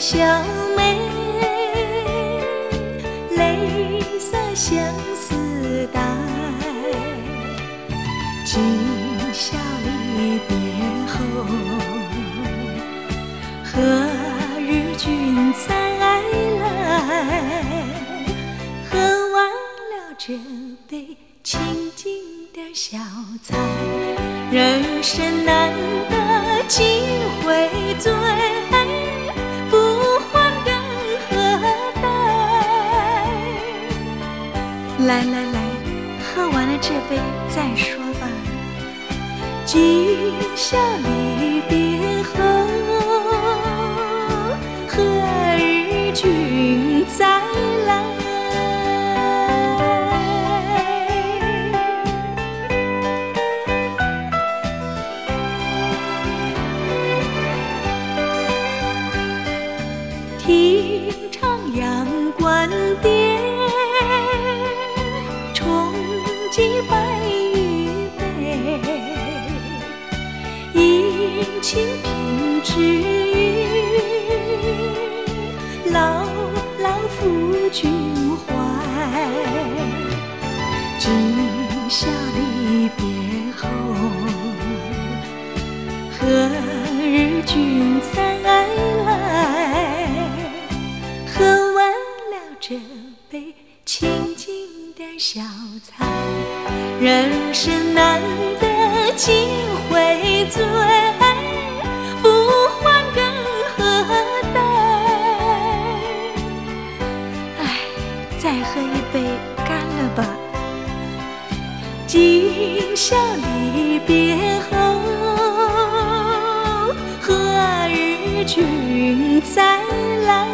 小妹，泪洒相思带。今宵离别后，何日君再来？喝完了？这杯清静的小菜，人生难得来来来，喝完了这杯再说吧。今宵离别后，何日君再来？听清平之语，牢牢抚君怀。今宵离别后，何日君再来？喝完了这杯清静的小菜。人生难得几回醉，再喝一杯干了吧。今宵离别后，何日君再来？